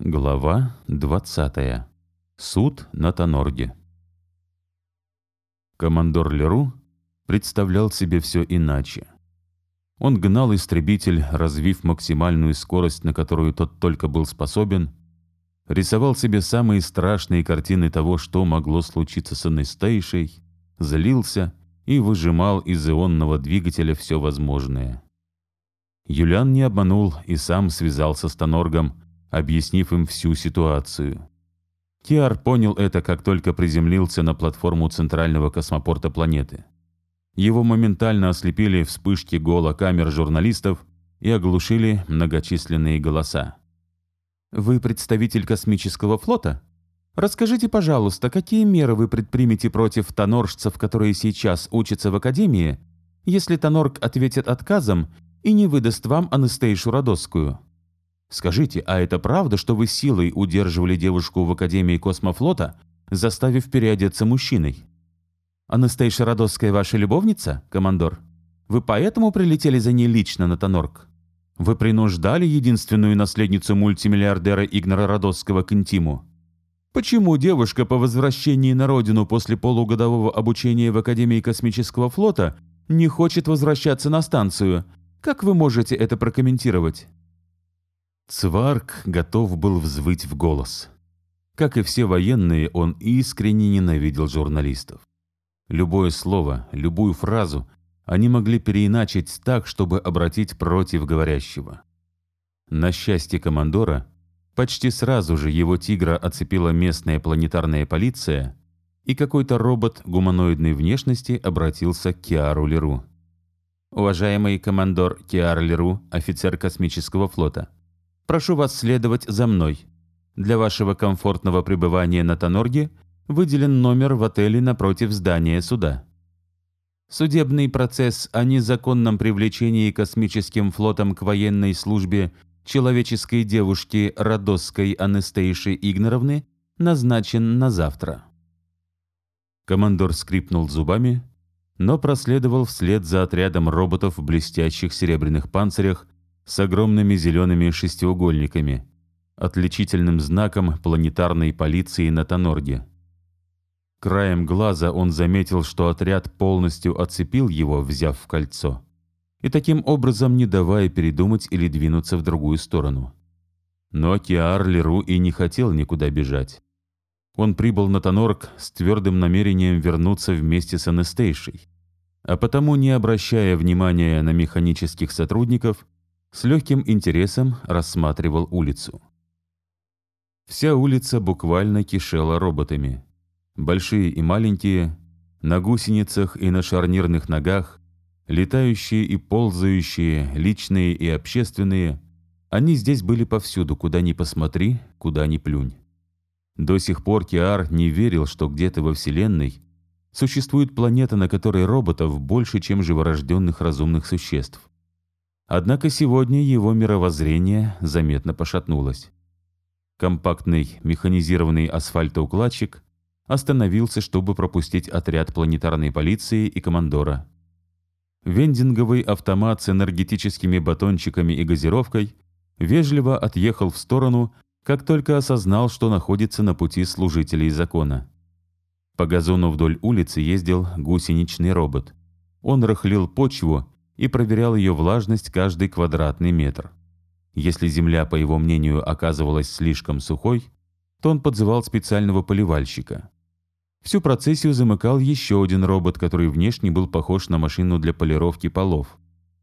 Глава 20. Суд на Тонорге. Командор Леру представлял себе все иначе. Он гнал истребитель, развив максимальную скорость, на которую тот только был способен, рисовал себе самые страшные картины того, что могло случиться с Анастейшей, злился и выжимал из ионного двигателя все возможное. Юлиан не обманул и сам связался с Тоноргом, объяснив им всю ситуацию. Киар понял это, как только приземлился на платформу центрального космопорта планеты. Его моментально ослепили вспышки гола камер журналистов и оглушили многочисленные голоса. «Вы представитель космического флота? Расскажите, пожалуйста, какие меры вы предпримете против тоноржцев, которые сейчас учатся в Академии, если Тонорг ответит отказом и не выдаст вам Анастейшу Родосскую?» Скажите, а это правда, что вы силой удерживали девушку в Академии космофлота, заставив переодеться мужчиной? Анастейша Родосская ваша любовница, командор? Вы поэтому прилетели за ней лично на Тонорг? Вы принуждали единственную наследницу мультимиллиардера Игнора Родосского к интиму? Почему девушка по возвращении на родину после полугодового обучения в Академии космического флота не хочет возвращаться на станцию? Как вы можете это прокомментировать? Цварк готов был взвыть в голос. Как и все военные, он искренне ненавидел журналистов. Любое слово, любую фразу они могли переиначить так, чтобы обратить против говорящего. На счастье командора, почти сразу же его тигра оцепила местная планетарная полиция, и какой-то робот гуманоидной внешности обратился к Киару Леру. «Уважаемый командор Киар Леру, офицер космического флота», Прошу вас следовать за мной. Для вашего комфортного пребывания на Тонорге выделен номер в отеле напротив здания суда. Судебный процесс о незаконном привлечении космическим флотом к военной службе человеческой девушки Родосской Анастейши Игноровны назначен на завтра. Командор скрипнул зубами, но проследовал вслед за отрядом роботов в блестящих серебряных панцирях с огромными зелеными шестиугольниками, отличительным знаком планетарной полиции на Тонорге. Краем глаза он заметил, что отряд полностью оцепил его, взяв в кольцо, и таким образом не давая передумать или двинуться в другую сторону. Но Киар Леру и не хотел никуда бежать. Он прибыл на Тонорг с твердым намерением вернуться вместе с Анастейшей, а потому, не обращая внимания на механических сотрудников, с легким интересом рассматривал улицу. Вся улица буквально кишела роботами. Большие и маленькие, на гусеницах и на шарнирных ногах, летающие и ползающие, личные и общественные, они здесь были повсюду, куда ни посмотри, куда ни плюнь. До сих пор Киар не верил, что где-то во Вселенной существует планета, на которой роботов больше, чем живорожденных разумных существ. Однако сегодня его мировоззрение заметно пошатнулось. Компактный механизированный асфальтоукладчик остановился, чтобы пропустить отряд планетарной полиции и командора. Вендинговый автомат с энергетическими батончиками и газировкой вежливо отъехал в сторону, как только осознал, что находится на пути служителей закона. По газону вдоль улицы ездил гусеничный робот. Он рыхлил почву и проверял ее влажность каждый квадратный метр. Если земля, по его мнению, оказывалась слишком сухой, то он подзывал специального поливальщика. Всю процессию замыкал еще один робот, который внешне был похож на машину для полировки полов.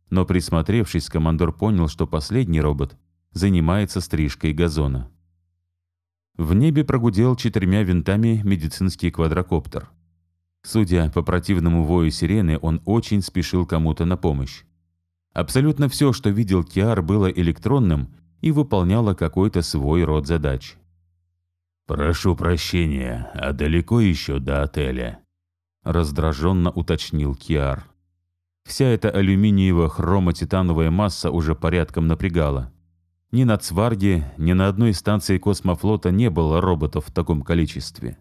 Но присмотревшись, командор понял, что последний робот занимается стрижкой газона. В небе прогудел четырьмя винтами медицинский квадрокоптер. Судя по противному вою сирены, он очень спешил кому-то на помощь. Абсолютно все, что видел Киар, было электронным и выполняло какой-то свой род задач. «Прошу прощения, а далеко еще до отеля?» Раздраженно уточнил Киар. Вся эта алюминиево-хромо-титановая масса уже порядком напрягала. Ни на Цварге, ни на одной станции космофлота не было роботов в таком количестве.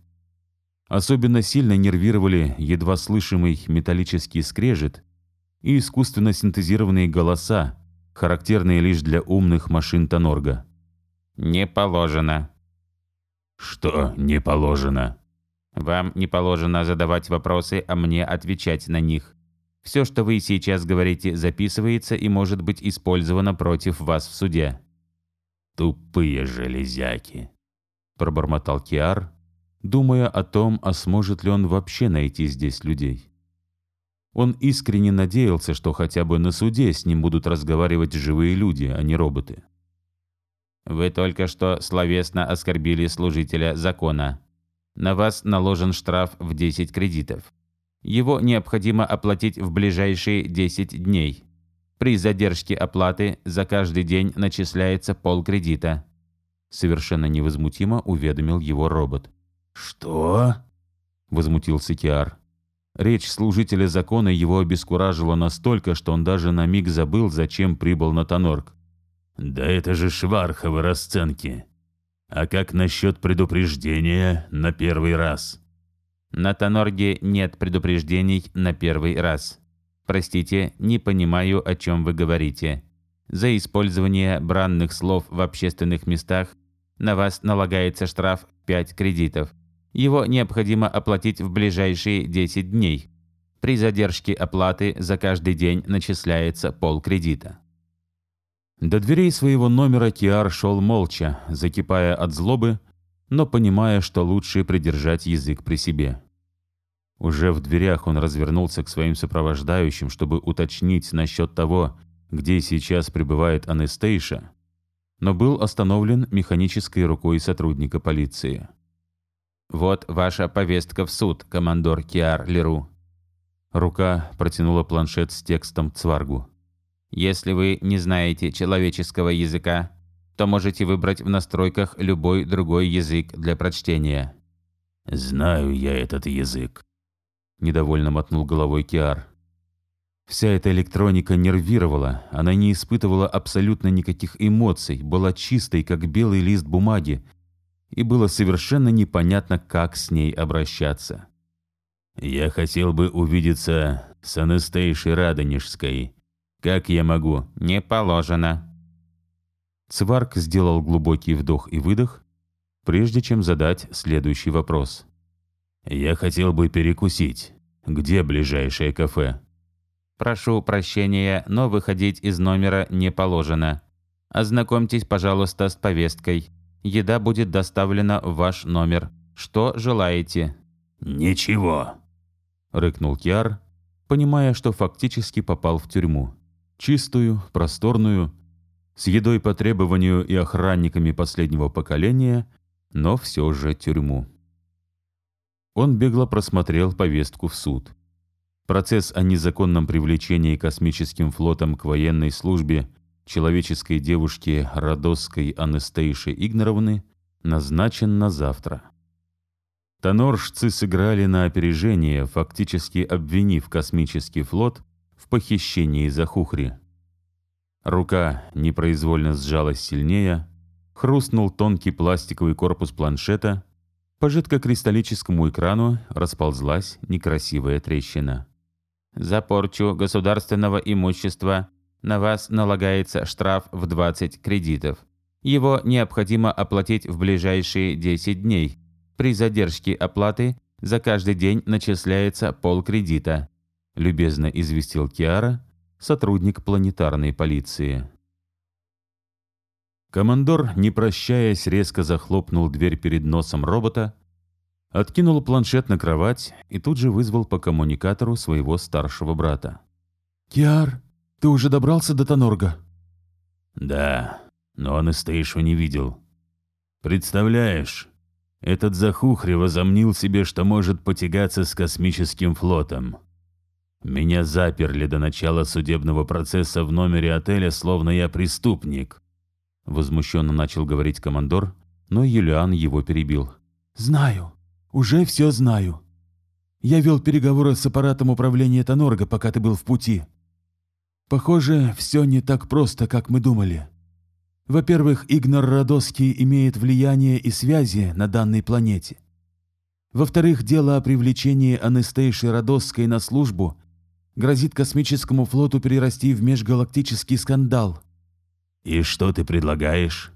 Особенно сильно нервировали едва слышимый металлический скрежет и искусственно синтезированные голоса, характерные лишь для умных машин Тонорга. «Не положено». «Что не положено?» «Вам не положено задавать вопросы, а мне отвечать на них. Все, что вы сейчас говорите, записывается и может быть использовано против вас в суде». «Тупые железяки», – пробормотал Киар, думая о том, а сможет ли он вообще найти здесь людей. Он искренне надеялся, что хотя бы на суде с ним будут разговаривать живые люди, а не роботы. «Вы только что словесно оскорбили служителя закона. На вас наложен штраф в 10 кредитов. Его необходимо оплатить в ближайшие 10 дней. При задержке оплаты за каждый день начисляется полкредита. Совершенно невозмутимо уведомил его робот. «Что?» – возмутился Киар. Речь служителя закона его обескуражила настолько, что он даже на миг забыл, зачем прибыл на Тонорг. «Да это же шварховы расценки. А как насчет предупреждения на первый раз?» «На Тонорге нет предупреждений на первый раз», Простите, не понимаю, о чем вы говорите. За использование бранных слов в общественных местах на вас налагается штраф 5 кредитов. Его необходимо оплатить в ближайшие 10 дней. При задержке оплаты за каждый день начисляется полкредита. До дверей своего номера Киар шел молча, закипая от злобы, но понимая, что лучше придержать язык при себе. Уже в дверях он развернулся к своим сопровождающим, чтобы уточнить насчет того, где сейчас пребывает Анестейша, но был остановлен механической рукой сотрудника полиции. «Вот ваша повестка в суд, командор Киар Леру». Рука протянула планшет с текстом Цваргу. «Если вы не знаете человеческого языка, то можете выбрать в настройках любой другой язык для прочтения». «Знаю я этот язык», недовольно мотнул головой Киар. Вся эта электроника нервировала, она не испытывала абсолютно никаких эмоций, была чистой, как белый лист бумаги, и было совершенно непонятно, как с ней обращаться. «Я хотел бы увидеться с Анастейшей Радонежской. Как я могу?» «Не положено». Цварк сделал глубокий вдох и выдох, прежде чем задать следующий вопрос. «Я хотел бы перекусить. Где ближайшее кафе?» «Прошу прощения, но выходить из номера не положено. Ознакомьтесь, пожалуйста, с повесткой. Еда будет доставлена в ваш номер. Что желаете?» «Ничего», — рыкнул Киар, понимая, что фактически попал в тюрьму. Чистую, просторную, с едой по требованию и охранниками последнего поколения, но все же тюрьму. Он бегло просмотрел повестку в суд. Процесс о незаконном привлечении космическим флотом к военной службе человеческой девушки Родосской Анастейши Игноровны назначен на завтра. Тоноржцы сыграли на опережение, фактически обвинив космический флот в похищении Захухри. Рука непроизвольно сжалась сильнее, хрустнул тонкий пластиковый корпус планшета, по жидкокристаллическому экрану расползлась некрасивая трещина. «За порчу государственного имущества на вас налагается штраф в 20 кредитов. Его необходимо оплатить в ближайшие 10 дней. При задержке оплаты за каждый день начисляется полкредита», любезно известил Киара, сотрудник планетарной полиции. Командор, не прощаясь, резко захлопнул дверь перед носом робота, откинул планшет на кровать и тут же вызвал по коммуникатору своего старшего брата. «Киар, ты уже добрался до Тонорга?» «Да, но Анастейшу не видел. Представляешь, этот Захухри возомнил себе, что может потягаться с космическим флотом. Меня заперли до начала судебного процесса в номере отеля, словно я преступник. Возмущенно начал говорить командор, но Юлиан его перебил. «Знаю. Уже все знаю. Я вел переговоры с аппаратом управления Тонорга, пока ты был в пути. Похоже, все не так просто, как мы думали. Во-первых, Игнор Родоский имеет влияние и связи на данной планете. Во-вторых, дело о привлечении Анестейши Родосской на службу грозит космическому флоту перерасти в межгалактический скандал – «И что ты предлагаешь?»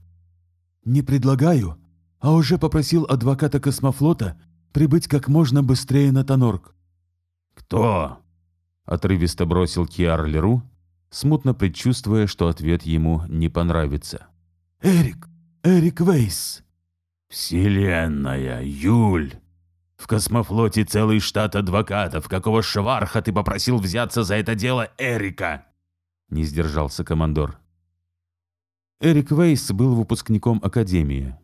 Не предлагаю, а уже попросил адвоката космофлота прибыть как можно быстрее на Тонорг. «Кто?» — отрывисто бросил Киар Леру, смутно предчувствуя, что ответ ему не понравится. «Эрик! Эрик Вейс!» «Вселенная! Юль! В космофлоте целый штат адвокатов. Какого шварха ты попросил взяться за это дело Эрика?» Не сдержался командор. Эрик Вейс был выпускником Академии.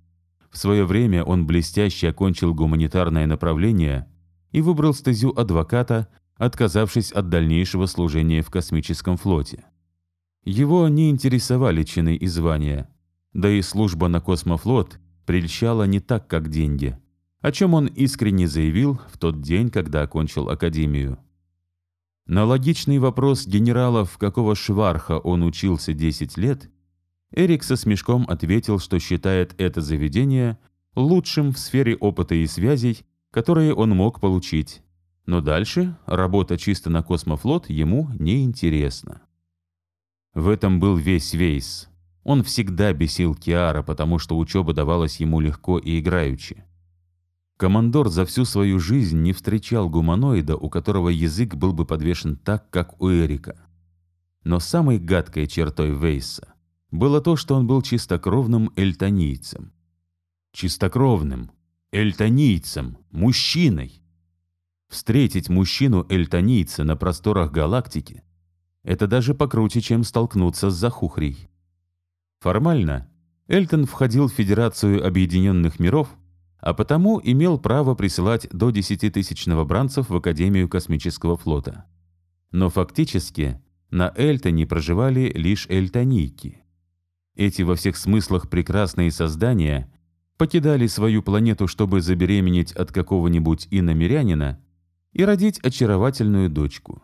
В свое время он блестяще окончил гуманитарное направление и выбрал стезю адвоката, отказавшись от дальнейшего служения в космическом флоте. Его не интересовали чины и звания, да и служба на космофлот прельщала не так, как деньги, о чем он искренне заявил в тот день, когда окончил академию. На логичный вопрос генералов, какого шварха он учился 10 лет, Эрик со смешком ответил, что считает это заведение лучшим в сфере опыта и связей, которые он мог получить. Но дальше работа чисто на космофлот ему не интересна. В этом был весь Вейс. Он всегда бесил Киара, потому что учеба давалась ему легко и играючи. Командор за всю свою жизнь не встречал гуманоида, у которого язык был бы подвешен так, как у Эрика. Но самой гадкой чертой Вейса было то, что он был чистокровным эльтонийцем. Чистокровным, эльтонийцем, мужчиной. Встретить мужчину-эльтонийца на просторах галактики – это даже покруче, чем столкнуться с Захухрей. Формально Эльтон входил в Федерацию Объединенных Миров, а потому имел право присылать до 10 тысяч новобранцев в Академию Космического флота. Но фактически на Эльтоне проживали лишь эльтонийки. Эти во всех смыслах прекрасные создания покидали свою планету, чтобы забеременеть от какого-нибудь иномерянина и родить очаровательную дочку.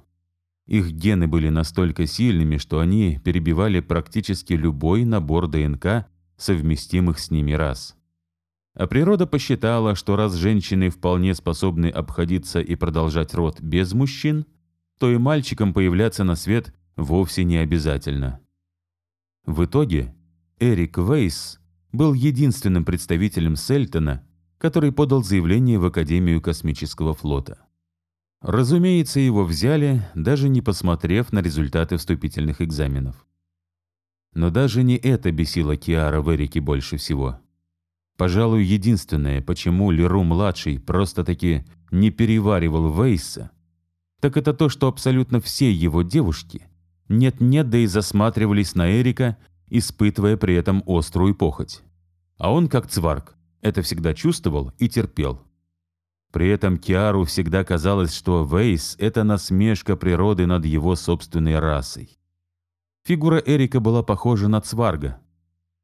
Их гены были настолько сильными, что они перебивали практически любой набор ДНК, совместимых с ними рас. А природа посчитала, что раз женщины вполне способны обходиться и продолжать род без мужчин, то и мальчикам появляться на свет вовсе не обязательно. В итоге Эрик Вейс был единственным представителем Сельтона, который подал заявление в Академию космического флота. Разумеется, его взяли, даже не посмотрев на результаты вступительных экзаменов. Но даже не это бесило Киара в Эрике больше всего. Пожалуй, единственное, почему Леру-младший просто-таки не переваривал Вейса, так это то, что абсолютно все его девушки нет-нет, да и засматривались на Эрика, испытывая при этом острую похоть. А он, как цварк, это всегда чувствовал и терпел. При этом Киару всегда казалось, что Вейс — это насмешка природы над его собственной расой. Фигура Эрика была похожа на Цварга.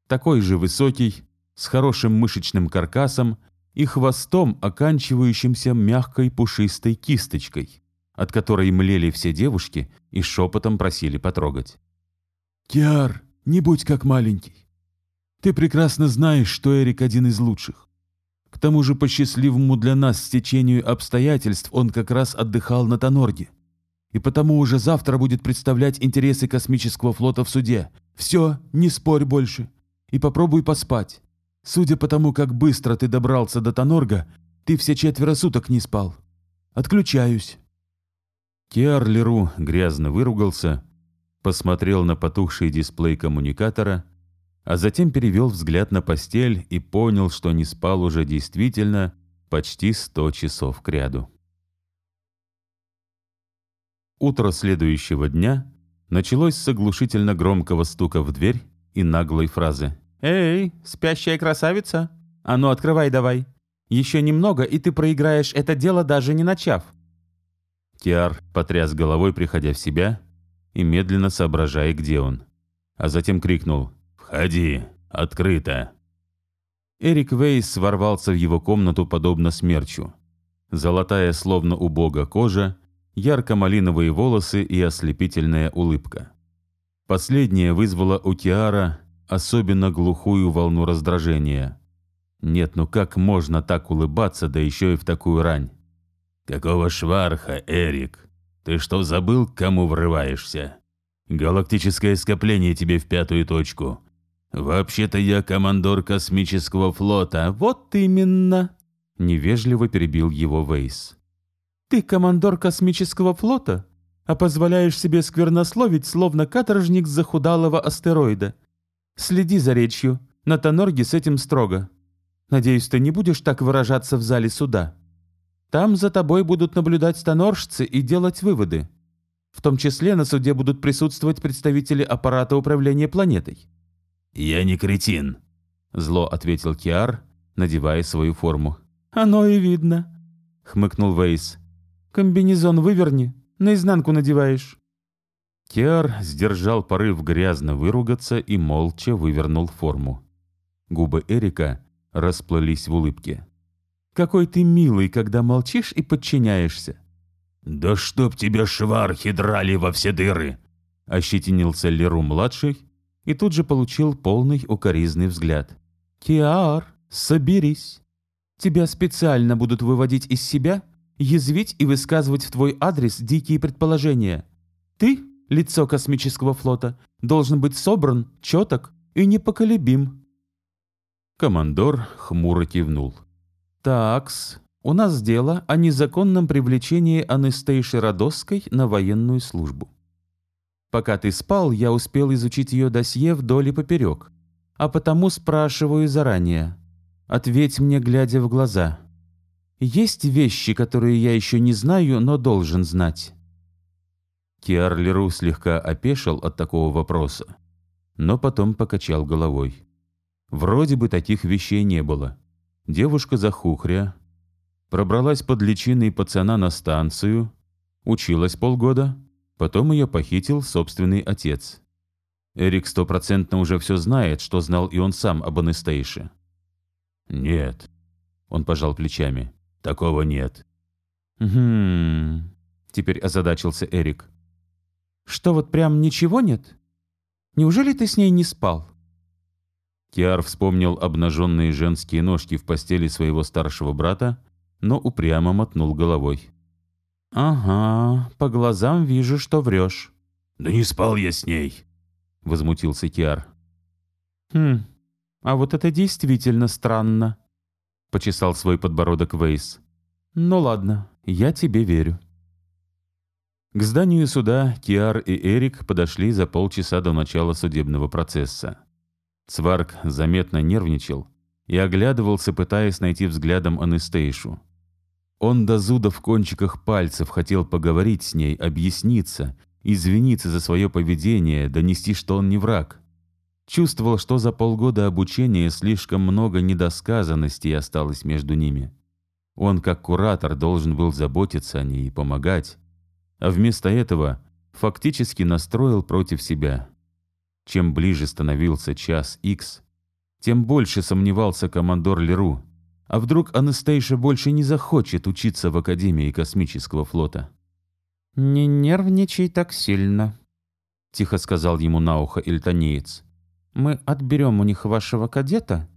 Такой же высокий, с хорошим мышечным каркасом и хвостом, оканчивающимся мягкой пушистой кисточкой, от которой млели все девушки и шепотом просили потрогать. «Киар, не будь как маленький. Ты прекрасно знаешь, что Эрик один из лучших. К тому же по счастливому для нас стечению обстоятельств он как раз отдыхал на Тонорге. И потому уже завтра будет представлять интересы космического флота в суде. Все, не спорь больше. И попробуй поспать. Судя по тому, как быстро ты добрался до Тонорга, ты все четверо суток не спал. Отключаюсь. Киар грязно выругался, посмотрел на потухший дисплей коммуникатора — а затем перевел взгляд на постель и понял, что не спал уже действительно почти сто часов кряду. Утро следующего дня началось с оглушительно громкого стука в дверь и наглой фразы. «Эй, спящая красавица! А ну, открывай давай! Еще немного, и ты проиграешь это дело, даже не начав!» Киар потряс головой, приходя в себя и медленно соображая, где он. А затем крикнул «Входи, открыто!» Эрик Вейс ворвался в его комнату подобно смерчу. Золотая, словно у бога, кожа, ярко-малиновые волосы и ослепительная улыбка. Последнее вызвало у Киара особенно глухую волну раздражения. Нет, ну как можно так улыбаться, да еще и в такую рань? «Какого шварха, Эрик? Ты что, забыл, к кому врываешься? Галактическое скопление тебе в пятую точку. «Вообще-то я командор космического флота». «Вот именно!» — невежливо перебил его Вейс. «Ты командор космического флота, а позволяешь себе сквернословить, словно каторжник захудалого астероида. Следи за речью, на Тонорге с этим строго. Надеюсь, ты не будешь так выражаться в зале суда. Там за тобой будут наблюдать тоноржцы и делать выводы. В том числе на суде будут присутствовать представители аппарата управления планетой. «Я не кретин», — зло ответил Киар, надевая свою форму. «Оно и видно», — хмыкнул Вейс. «Комбинезон выверни, наизнанку надеваешь». Киар сдержал порыв грязно выругаться и молча вывернул форму. Губы Эрика расплылись в улыбке. «Какой ты милый, когда молчишь и подчиняешься!» «Да чтоб тебя швархи драли во все дыры!» Ощетинился Леру-младший и тут же получил полный укоризный взгляд. «Киар, соберись! Тебя специально будут выводить из себя, язвить и высказывать в твой адрес дикие предположения. Ты, лицо космического флота, должен быть собран, четок и непоколебим. Командор хмуро кивнул. «Такс, у нас дело о незаконном привлечении Анастейши Родосской на военную службу. Пока ты спал, я успел изучить ее досье вдоль и поперек, а потому спрашиваю заранее. Ответь мне, глядя в глаза. Есть вещи, которые я еще не знаю, но должен знать?» Киар Леру слегка опешил от такого вопроса, но потом покачал головой. Вроде бы таких вещей не было. Девушка захухря, пробралась под личиной пацана на станцию, училась полгода, потом ее похитил собственный отец. Эрик стопроцентно уже все знает, что знал и он сам об Анастейше. «Нет», — он пожал плечами, — «такого нет». «Хм...» — теперь озадачился Эрик. «Что, вот прям ничего нет? Неужели ты с ней не спал?» Киар вспомнил обнаженные женские ножки в постели своего старшего брата, но упрямо мотнул головой. «Ага, по глазам вижу, что врешь». «Да не спал я с ней», — возмутился Киар. «Хм, а вот это действительно странно», — почесал свой подбородок Вейс. «Ну ладно, я тебе верю». К зданию суда Киар и Эрик подошли за полчаса до начала судебного процесса. Цварк заметно нервничал и оглядывался, пытаясь найти взглядом Анестейшу. Он до зуда в кончиках пальцев хотел поговорить с ней, объясниться, извиниться за свое поведение, донести, что он не враг. Чувствовал, что за полгода обучения слишком много недосказанностей осталось между ними. Он, как куратор, должен был заботиться о ней и помогать, а вместо этого фактически настроил против себя. Чем ближе становился час Х, тем больше сомневался командор Леру. А вдруг Анастейша больше не захочет учиться в Академии космического флота? «Не нервничай так сильно», — тихо сказал ему на ухо Эльтонеец. «Мы отберем у них вашего кадета,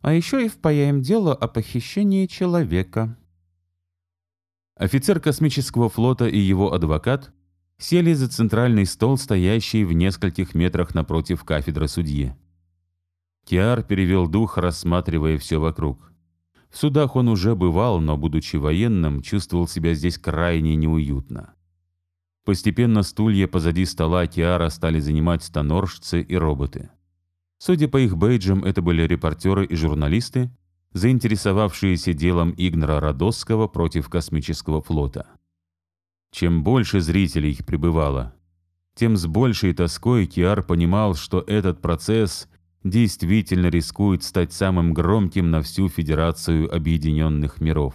а еще и впаяем дело о похищении человека». Офицер космического флота и его адвокат сели за центральный стол, стоящий в нескольких метрах напротив кафедры судьи. Киар перевел дух, рассматривая все вокруг. В судах он уже бывал, но, будучи военным, чувствовал себя здесь крайне неуютно. Постепенно стулья позади стола Киара стали занимать станоржцы и роботы. Судя по их бейджам, это были репортеры и журналисты, заинтересовавшиеся делом Игнора Родосского против космического флота. Чем больше зрителей прибывало, тем с большей тоской Киар понимал, что этот процесс действительно рискует стать самым громким на всю Федерацию Объединенных Миров.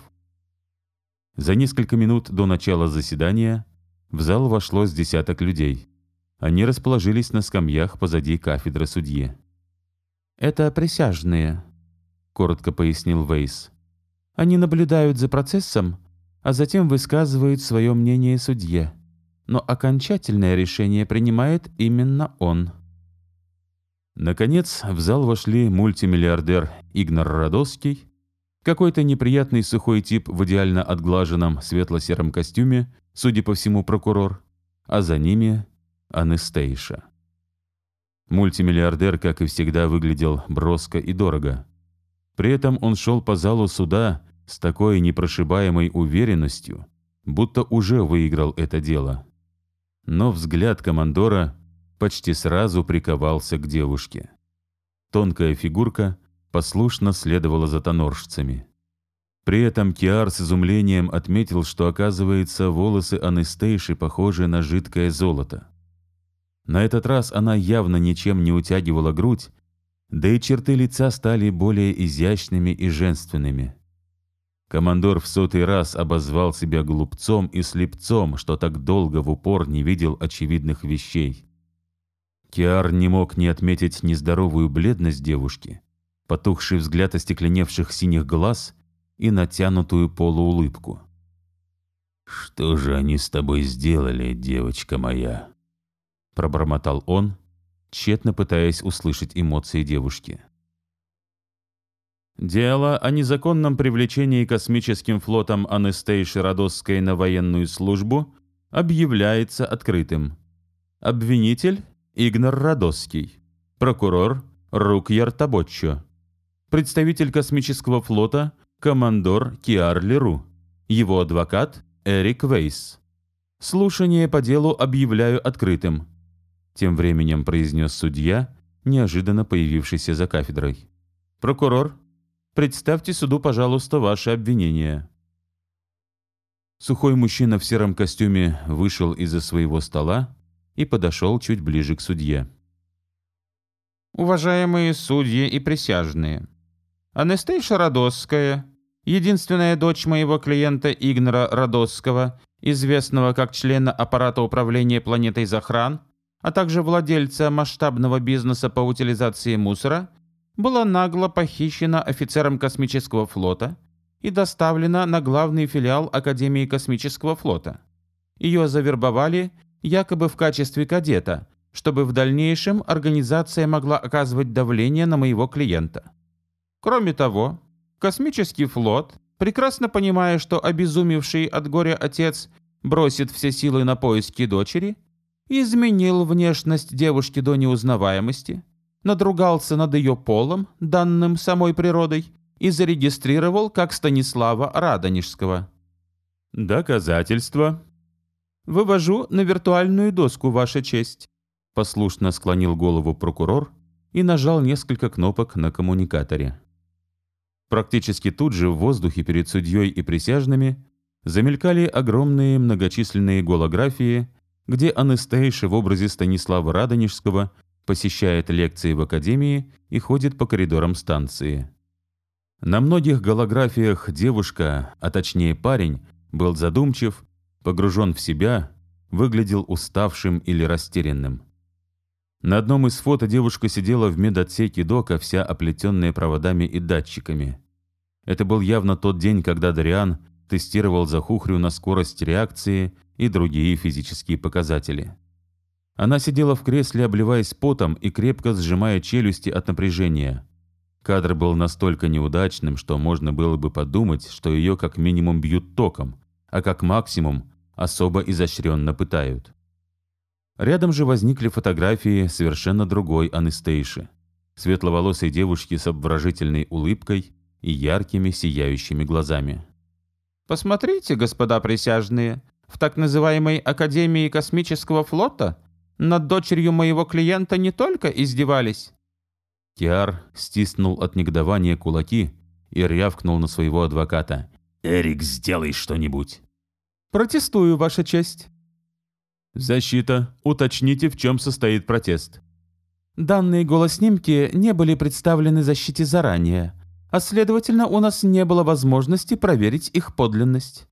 За несколько минут до начала заседания в зал вошло с десяток людей. Они расположились на скамьях позади кафедры судьи. «Это присяжные», — коротко пояснил Вейс. «Они наблюдают за процессом а затем высказывает свое мнение судье. Но окончательное решение принимает именно он. Наконец, в зал вошли мультимиллиардер Игнар Радосский, какой-то неприятный сухой тип в идеально отглаженном светло-сером костюме, судя по всему, прокурор, а за ними Анестейша. Мультимиллиардер, как и всегда, выглядел броско и дорого. При этом он шел по залу суда с такой непрошибаемой уверенностью, будто уже выиграл это дело. Но взгляд командора почти сразу приковался к девушке. Тонкая фигурка послушно следовала за тоноржцами. При этом Киар с изумлением отметил, что, оказывается, волосы Анестейши похожи на жидкое золото. На этот раз она явно ничем не утягивала грудь, да и черты лица стали более изящными и женственными. Командор в сотый раз обозвал себя глупцом и слепцом, что так долго в упор не видел очевидных вещей. Киар не мог не отметить нездоровую бледность девушки, потухший взгляд остекленевших синих глаз и натянутую полуулыбку. «Что же они с тобой сделали, девочка моя?» Пробормотал он, тщетно пытаясь услышать эмоции девушки. Дело о незаконном привлечении космическим флотом Анестейши Родосской на военную службу объявляется открытым. Обвинитель – Игнар Родосский. Прокурор – Рукьяр Табоччо. Представитель космического флота – командор Киар Леру. Его адвокат – Эрик Вейс. Слушание по делу объявляю открытым. Тем временем произнес судья, неожиданно появившийся за кафедрой. «Прокурор, представьте суду, пожалуйста, ваше обвинение». Сухой мужчина в сером костюме вышел из-за своего стола и подошел чуть ближе к судье. «Уважаемые судьи и присяжные, Анастейша Родосская, единственная дочь моего клиента Игнора Родосского, известного как члена аппарата управления планетой Захран, а также владельца масштабного бизнеса по утилизации мусора, была нагло похищена офицером космического флота и доставлена на главный филиал Академии космического флота. Ее завербовали якобы в качестве кадета, чтобы в дальнейшем организация могла оказывать давление на моего клиента. Кроме того, космический флот, прекрасно понимая, что обезумевший от горя отец бросит все силы на поиски дочери, изменил внешность девушки до неузнаваемости, надругался над ее полом, данным самой природой, и зарегистрировал как Станислава Радонежского. «Доказательства?» «Вывожу на виртуальную доску, Ваша честь», — послушно склонил голову прокурор и нажал несколько кнопок на коммуникаторе. Практически тут же в воздухе перед судьей и присяжными замелькали огромные многочисленные голографии где Анастейша в образе Станислава Радонежского посещает лекции в академии и ходит по коридорам станции. На многих голографиях девушка, а точнее парень, был задумчив, погружен в себя, выглядел уставшим или растерянным. На одном из фото девушка сидела в медотсеке дока, вся оплетенная проводами и датчиками. Это был явно тот день, когда Дариан тестировал Захухрю на скорость реакции и другие физические показатели. Она сидела в кресле, обливаясь потом и крепко сжимая челюсти от напряжения. Кадр был настолько неудачным, что можно было бы подумать, что ее как минимум бьют током, а как максимум особо изощренно пытают. Рядом же возникли фотографии совершенно другой Анестейши, светловолосой девушки с обворожительной улыбкой и яркими сияющими глазами. «Посмотрите, господа присяжные, в так называемой Академии космического флота над дочерью моего клиента не только издевались». Киар стиснул от негодования кулаки и рявкнул на своего адвоката. «Эрик, сделай что-нибудь!» «Протестую, Ваша честь!» «Защита, уточните, в чем состоит протест». «Данные голосснимки не были представлены защите заранее, а следовательно, у нас не было возможности проверить их подлинность».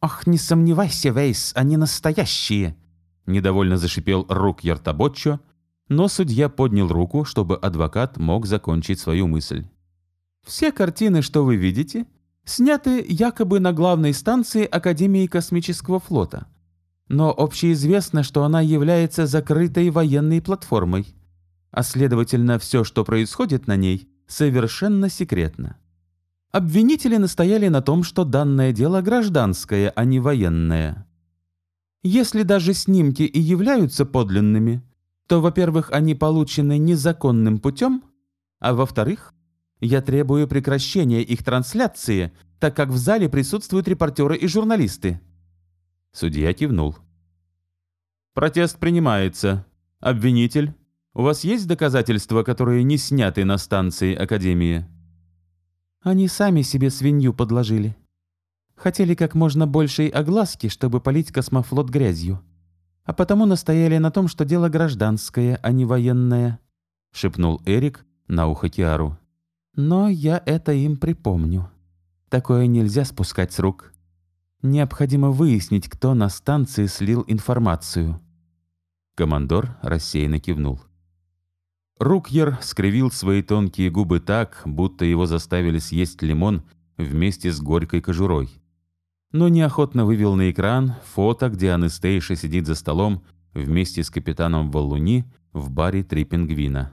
«Ах, не сомневайся, Вейс, они настоящие!» Недовольно зашипел рук Яртаботчо, но судья поднял руку, чтобы адвокат мог закончить свою мысль. «Все картины, что вы видите, сняты якобы на главной станции Академии космического флота. Но общеизвестно, что она является закрытой военной платформой, а следовательно, все, что происходит на ней, совершенно секретно. Обвинители настояли на том, что данное дело гражданское, а не военное. Если даже снимки и являются подлинными, то, во-первых, они получены незаконным путем, а во-вторых, я требую прекращения их трансляции, так как в зале присутствуют репортеры и журналисты». Судья кивнул. «Протест принимается. Обвинитель, у вас есть доказательства, которые не сняты на станции Академии?» Они сами себе свинью подложили. Хотели как можно большей огласки, чтобы полить космофлот грязью. А потому настояли на том, что дело гражданское, а не военное», — шепнул Эрик на ухо Киару. «Но я это им припомню. Такое нельзя спускать с рук. Необходимо выяснить, кто на станции слил информацию». Командор рассеянно кивнул. Рукьер скривил свои тонкие губы так, будто его заставили съесть лимон вместе с горькой кожурой но неохотно вывел на экран фото, где Анастейша сидит за столом вместе с капитаном Валуни в баре «Три пингвина».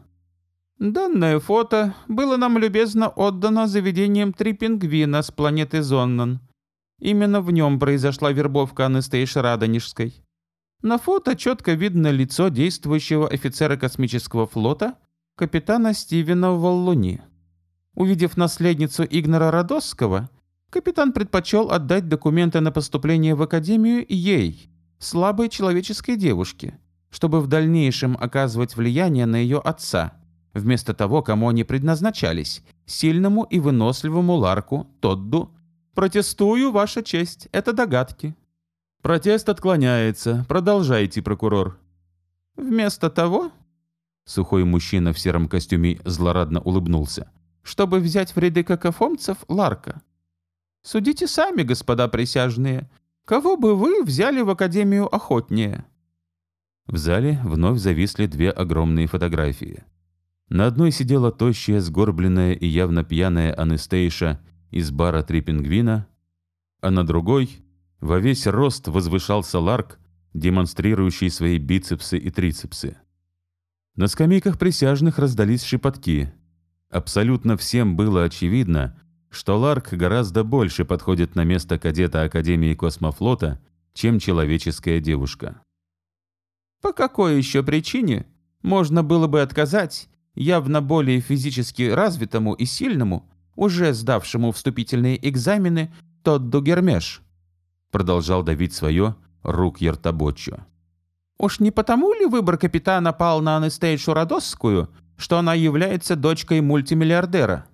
«Данное фото было нам любезно отдано заведением «Три пингвина» с планеты Зоннан. Именно в нем произошла вербовка Анастейши Радонежской. На фото четко видно лицо действующего офицера космического флота, капитана Стивена Валлуни. Увидев наследницу Игнора Родосского, Капитан предпочел отдать документы на поступление в академию ей, слабой человеческой девушке, чтобы в дальнейшем оказывать влияние на ее отца, вместо того, кому они предназначались, сильному и выносливому Ларку Тодду. «Протестую, Ваша честь, это догадки». «Протест отклоняется. Продолжайте, прокурор». «Вместо того...» Сухой мужчина в сером костюме злорадно улыбнулся. «Чтобы взять в ряды какофомцев Ларка, Судите сами, господа присяжные. Кого бы вы взяли в Академию охотнее?» В зале вновь зависли две огромные фотографии. На одной сидела тощая, сгорбленная и явно пьяная Анестейша из бара «Три пингвина», а на другой во весь рост возвышался Ларк, демонстрирующий свои бицепсы и трицепсы. На скамейках присяжных раздались шепотки. Абсолютно всем было очевидно, что Ларк гораздо больше подходит на место кадета Академии космофлота, чем человеческая девушка. По какой еще причине можно было бы отказать явно более физически развитому и сильному, уже сдавшему вступительные экзамены, Тодду Гермеш? Продолжал давить свое рук Яртабоччо. Уж не потому ли выбор капитана пал на Анастейшу Родосскую, что она является дочкой мультимиллиардера?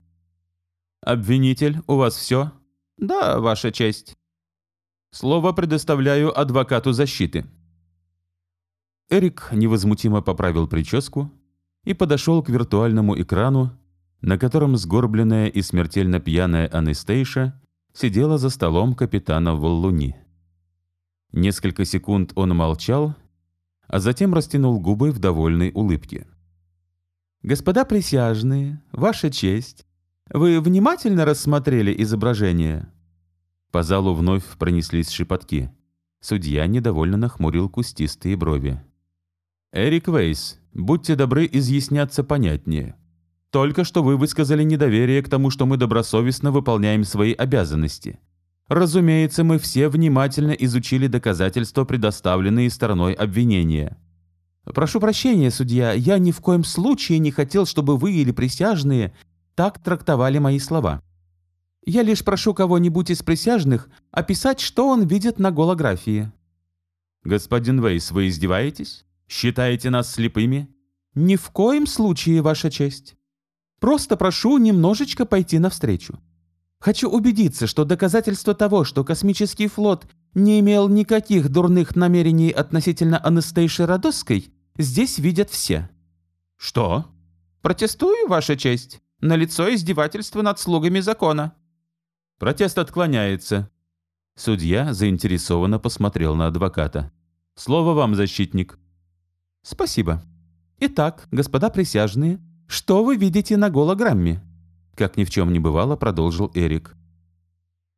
«Обвинитель, у вас все?» «Да, Ваша честь». «Слово предоставляю адвокату защиты». Эрик невозмутимо поправил прическу и подошел к виртуальному экрану, на котором сгорбленная и смертельно пьяная Анестейша сидела за столом капитана Воллуни. Несколько секунд он молчал, а затем растянул губы в довольной улыбке. «Господа присяжные, Ваша честь, вы внимательно рассмотрели изображение?» По залу вновь пронеслись шепотки. Судья недовольно нахмурил кустистые брови. «Эрик Вейс, будьте добры изъясняться понятнее. Только что вы высказали недоверие к тому, что мы добросовестно выполняем свои обязанности. Разумеется, мы все внимательно изучили доказательства, предоставленные стороной обвинения». «Прошу прощения, судья, я ни в коем случае не хотел, чтобы вы или присяжные так трактовали мои слова. Я лишь прошу кого-нибудь из присяжных описать, что он видит на голографии. «Господин Вейс, вы издеваетесь? Считаете нас слепыми?» «Ни в коем случае, Ваша честь. Просто прошу немножечко пойти навстречу. Хочу убедиться, что доказательство того, что космический флот не имел никаких дурных намерений относительно Анастейши Родосской, здесь видят все». «Что?» «Протестую, Ваша честь на лицо издевательство над слугами закона». Протест отклоняется. Судья заинтересованно посмотрел на адвоката. «Слово вам, защитник». «Спасибо. Итак, господа присяжные, что вы видите на голограмме?» Как ни в чем не бывало, продолжил Эрик.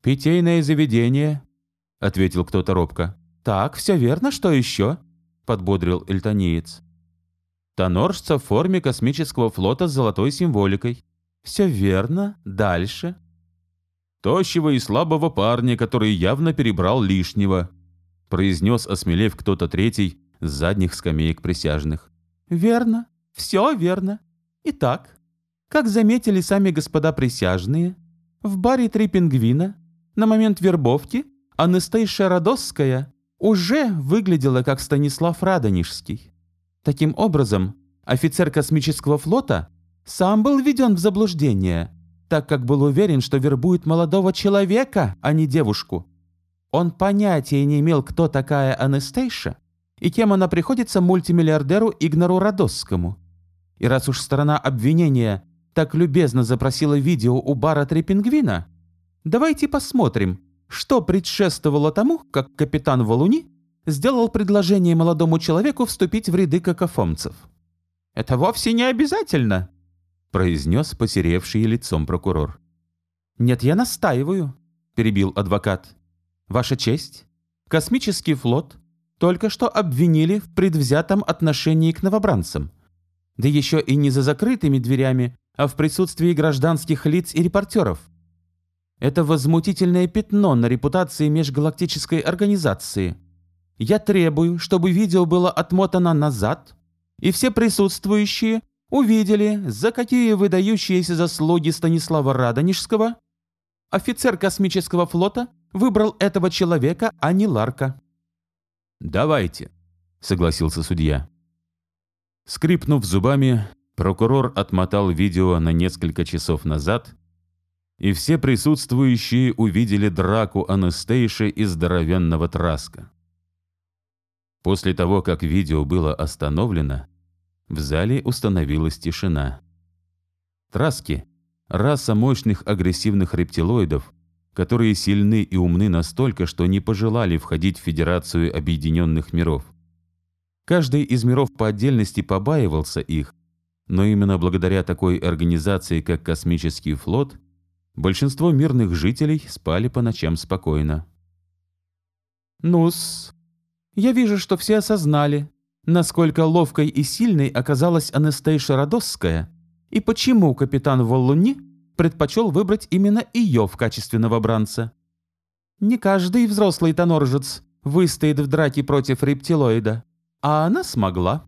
«Питейное заведение», — ответил кто-то робко. «Так, все верно, что еще?» — подбодрил эльтонеец. «Тоноржца в форме космического флота с золотой символикой. «Все верно. Дальше». «Тощего и слабого парня, который явно перебрал лишнего», произнес, осмелев кто-то третий с задних скамеек присяжных. Верно, все верно. Итак, как заметили сами господа присяжные, в баре «Три пингвина» на момент вербовки Анастейша Радосская уже выглядела как Станислав Радонежский. Таким образом, офицер космического флота сам был введен в заблуждение, так как был уверен, что вербует молодого человека, а не девушку. Он понятия не имел, кто такая Анастейша и кем она приходится мультимиллиардеру Игнору Радосскому. И раз уж сторона обвинения так любезно запросила видео у бара «Три пингвина», давайте посмотрим, что предшествовало тому, как капитан Валуни сделал предложение молодому человеку вступить в ряды какофомцев. «Это вовсе не обязательно», — произнес посеревший лицом прокурор. «Нет, я настаиваю», — перебил адвокат. «Ваша честь, космический флот только что обвинили в предвзятом отношении к новобранцам. Да еще и не за закрытыми дверями, а в присутствии гражданских лиц и репортеров. Это возмутительное пятно на репутации межгалактической организации. Я требую, чтобы видео было отмотано назад, и все присутствующие увидели, за какие выдающиеся заслуги Станислава Радонежского офицер космического флота выбрал этого человека, а не Ларка. «Давайте», — согласился судья. Скрипнув зубами, прокурор отмотал видео на несколько часов назад, и все присутствующие увидели драку Анастейши и здоровенного Траска. После того, как видео было остановлено, в зале установилась тишина. Траски — раса мощных агрессивных рептилоидов, которые сильны и умны настолько, что не пожелали входить в Федерацию Объединенных Миров. Каждый из миров по отдельности побаивался их, но именно благодаря такой организации, как Космический флот, большинство мирных жителей спали по ночам спокойно. «Ну-с, я вижу, что все осознали, насколько ловкой и сильной оказалась Анастейша Радосская, и почему капитан Воллуни предпочел выбрать именно ее в качестве новобранца. Не каждый взрослый тоноржец выстоит в драке против рептилоида, а она смогла.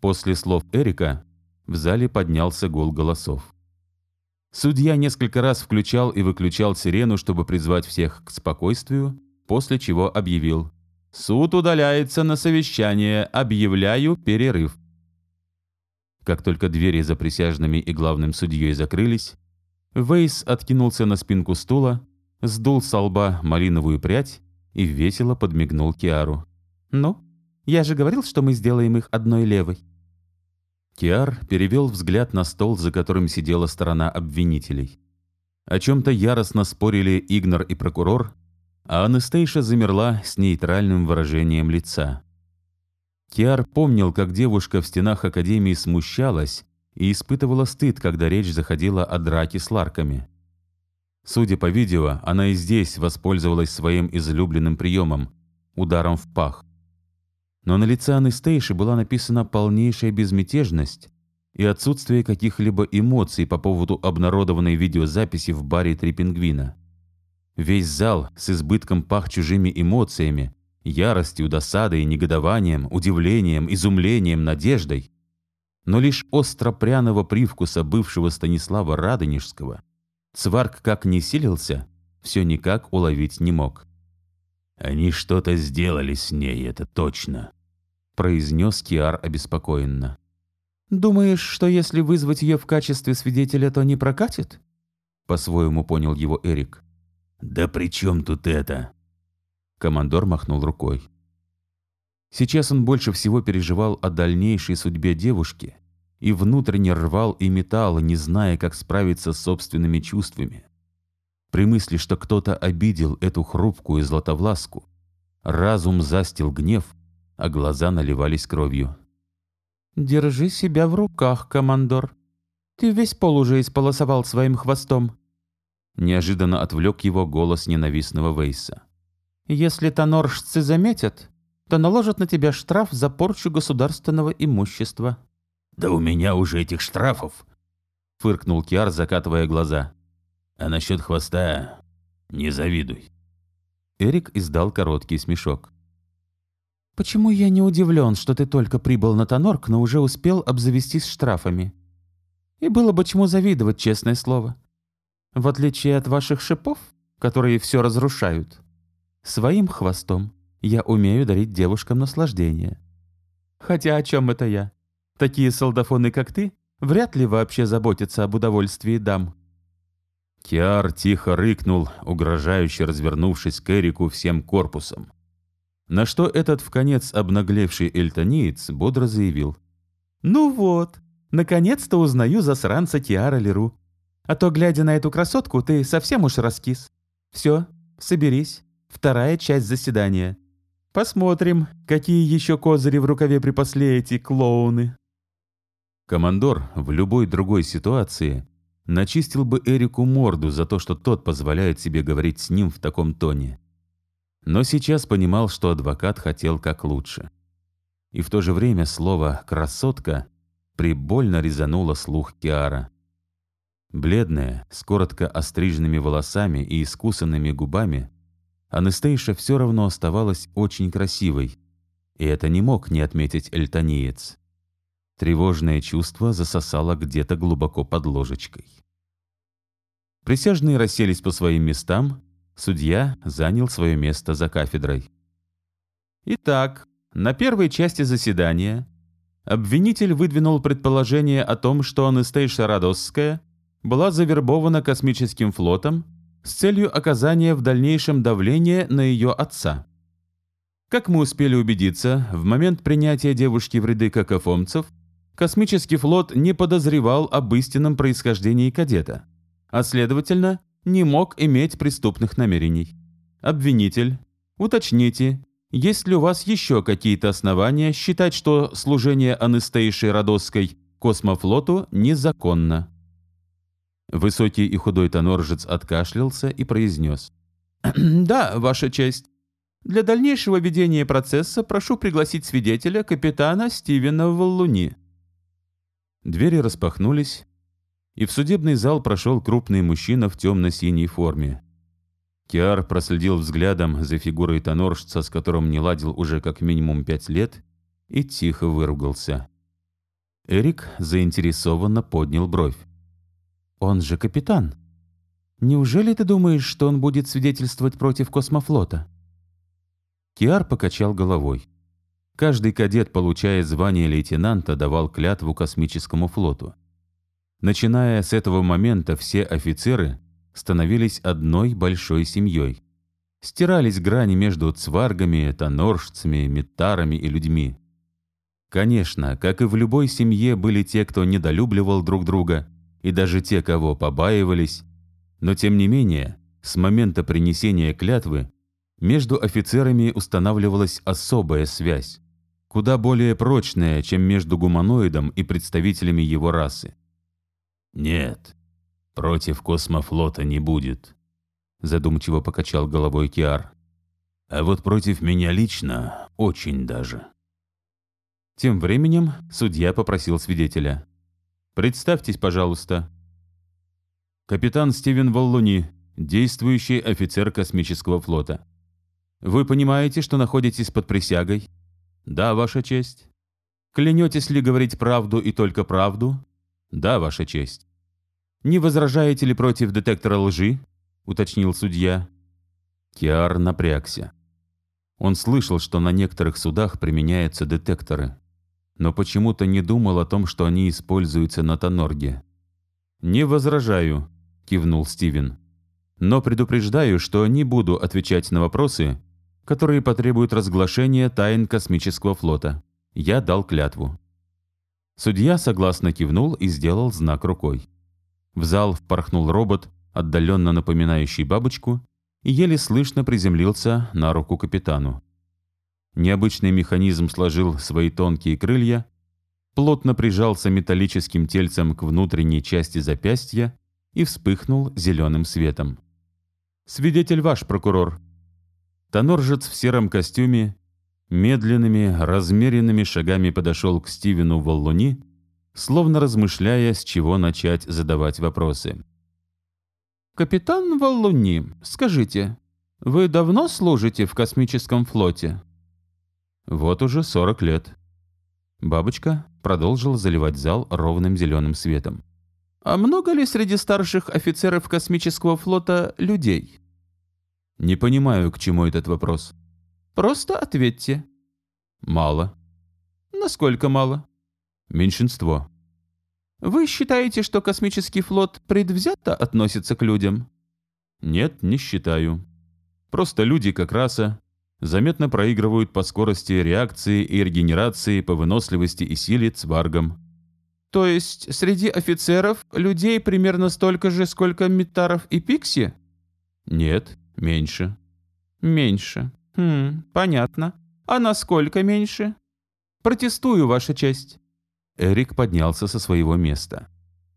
После слов Эрика в зале поднялся гул голосов. Судья несколько раз включал и выключал сирену, чтобы призвать всех к спокойствию, после чего объявил «Суд удаляется на совещание, объявляю перерыв». Как только двери за присяжными и главным судьей закрылись, Вейс откинулся на спинку стула, сдул с лба малиновую прядь и весело подмигнул Киару. «Ну, я же говорил, что мы сделаем их одной левой». Киар перевел взгляд на стол, за которым сидела сторона обвинителей. О чем-то яростно спорили Игнор и прокурор, а Анастейша замерла с нейтральным выражением лица. Киар помнил, как девушка в стенах Академии смущалась и испытывала стыд, когда речь заходила о драке с ларками. Судя по видео, она и здесь воспользовалась своим излюбленным приемом – ударом в пах. Но на лице Анастейши была написана полнейшая безмятежность и отсутствие каких-либо эмоций по поводу обнародованной видеозаписи в баре «Три пингвина». Весь зал с избытком пах чужими эмоциями яростью, досадой, негодованием, удивлением, изумлением, надеждой. Но лишь остро-пряного привкуса бывшего Станислава Радонежского Цварк как не силился, все никак уловить не мог. «Они что-то сделали с ней, это точно», — произнес Киар обеспокоенно. «Думаешь, что если вызвать ее в качестве свидетеля, то не прокатит?» По-своему понял его Эрик. «Да при чем тут это?» Командор махнул рукой. Сейчас он больше всего переживал о дальнейшей судьбе девушки и внутренне рвал и металл, не зная, как справиться с собственными чувствами. При мысли, что кто-то обидел эту хрупкую златовласку, разум застил гнев, а глаза наливались кровью. «Держи себя в руках, командор. Ты весь пол уже исполосовал своим хвостом». Неожиданно отвлек его голос ненавистного Вейса. Если тоноржцы заметят, то наложат на тебя штраф за порчу государственного имущества». «Да у меня уже этих штрафов!» — фыркнул Киар, закатывая глаза. «А насчет хвоста не завидуй». Эрик издал короткий смешок. «Почему я не удивлен, что ты только прибыл на Тонорк, но уже успел обзавестись штрафами? И было бы чему завидовать, честное слово. В отличие от ваших шипов, которые все разрушают, своим хвостом я умею дарить девушкам наслаждение. Хотя о чем это я? Такие солдафоны, как ты, вряд ли вообще заботятся об удовольствии дам». Киар тихо рыкнул, угрожающе развернувшись к Эрику всем корпусом. На что этот в конец обнаглевший эльтониец бодро заявил. «Ну вот, наконец-то узнаю засранца Киара Леру. А то, глядя на эту красотку, ты совсем уж раскис. Все, соберись. Вторая часть заседания. Посмотрим, какие еще козыри в рукаве припасли эти клоуны». Командор в любой другой ситуации начистил бы Эрику морду за то, что тот позволяет себе говорить с ним в таком тоне но сейчас понимал, что адвокат хотел как лучше. И в то же время слово «красотка» прибольно резануло слух Киара. Бледная, с коротко остриженными волосами и искусанными губами, Анастейша все равно оставалась очень красивой, и это не мог не отметить эльтониец. Тревожное чувство засосало где-то глубоко под ложечкой. Присяжные расселись по своим местам, Судья занял свое место за кафедрой. Итак, на первой части заседания обвинитель выдвинул предположение о том, что Анастейша Радосская была завербована космическим флотом с целью оказания в дальнейшем давления на ее отца. Как мы успели убедиться, в момент принятия девушки в ряды какофомцев космический флот не подозревал об истинном происхождении кадета, а следовательно, не мог иметь преступных намерений. Обвинитель, уточните, есть ли у вас еще какие-то основания считать, что служение Анастейши Родосской космофлоту незаконно? Высокий и худой тоноржец откашлялся и произнес. «Да, Ваша честь. Для дальнейшего ведения процесса прошу пригласить свидетеля, капитана Стивена Валлуни». Двери распахнулись, и в судебный зал прошел крупный мужчина в темно-синей форме. Киар проследил взглядом за фигурой тоноржца, с которым не ладил уже как минимум пять лет, и тихо выругался. Эрик заинтересованно поднял бровь. «Он же капитан. Неужели ты думаешь, что он будет свидетельствовать против космофлота?» Киар покачал головой. Каждый кадет, получая звание лейтенанта, давал клятву космическому флоту. Начиная с этого момента все офицеры становились одной большой семьей. Стирались грани между цваргами, тоноржцами, метарами и людьми. Конечно, как и в любой семье были те, кто недолюбливал друг друга, и даже те, кого побаивались, но тем не менее, с момента принесения клятвы между офицерами устанавливалась особая связь, куда более прочная, чем между гуманоидом и представителями его расы. «Нет, против космофлота не будет», — задумчиво покачал головой Киар. «А вот против меня лично очень даже». Тем временем судья попросил свидетеля. «Представьтесь, пожалуйста». «Капитан Стивен Воллуни, действующий офицер космического флота. Вы понимаете, что находитесь под присягой?» «Да, Ваша честь». «Клянетесь ли говорить правду и только правду?» «Да, Ваша честь». «Не возражаете ли против детектора лжи?» — уточнил судья. Киар напрягся. Он слышал, что на некоторых судах применяются детекторы, но почему-то не думал о том, что они используются на Тонорге. «Не возражаю», — кивнул Стивен. «Но предупреждаю, что не буду отвечать на вопросы, которые потребуют разглашения тайн космического флота. Я дал клятву». Судья согласно кивнул и сделал знак рукой. В зал впорхнул робот, отдаленно напоминающий бабочку, и еле слышно приземлился на руку капитану. Необычный механизм сложил свои тонкие крылья, плотно прижался металлическим тельцем к внутренней части запястья и вспыхнул зеленым светом. «Свидетель ваш, прокурор!» Тоноржец в сером костюме медленными, размеренными шагами подошел к Стивену Воллуни, словно размышляя, с чего начать задавать вопросы. «Капитан Воллуни, скажите, вы давно служите в космическом флоте?» Вот уже 40 лет. Бабочка продолжила заливать зал ровным зеленым светом. А много ли среди старших офицеров космического флота людей? Не понимаю, к чему этот вопрос. Просто ответьте. Мало. Насколько мало? Меньшинство. Вы считаете, что космический флот предвзято относится к людям? Нет, не считаю. Просто люди как раса заметно проигрывают по скорости реакции и регенерации, по выносливости и силе цваргам. То есть среди офицеров людей примерно столько же, сколько метаров и пикси? Нет, меньше. Меньше. Хм, понятно. А насколько меньше? Протестую, Ваша честь. Эрик поднялся со своего места.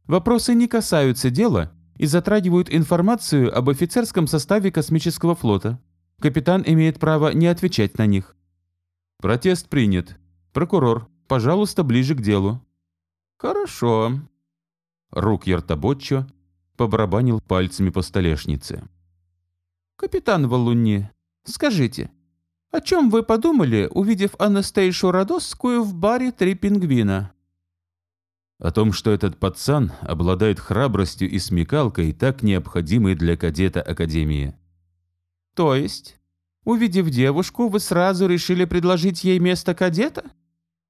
Вопросы не касаются дела и затрагивают информацию об офицерском составе космического флота. Капитан имеет право не отвечать на них. Протест принят. Прокурор, пожалуйста, ближе к делу. Хорошо. Рук Яртоботчо побарабанил пальцами по столешнице. Капитан Валуни, скажите, о чем вы подумали, увидев Анастейшу Радосскую в баре «Три пингвина»? О том, что этот пацан обладает храбростью и смекалкой, так необходимой для кадета Академии. То есть, увидев девушку, вы сразу решили предложить ей место кадета?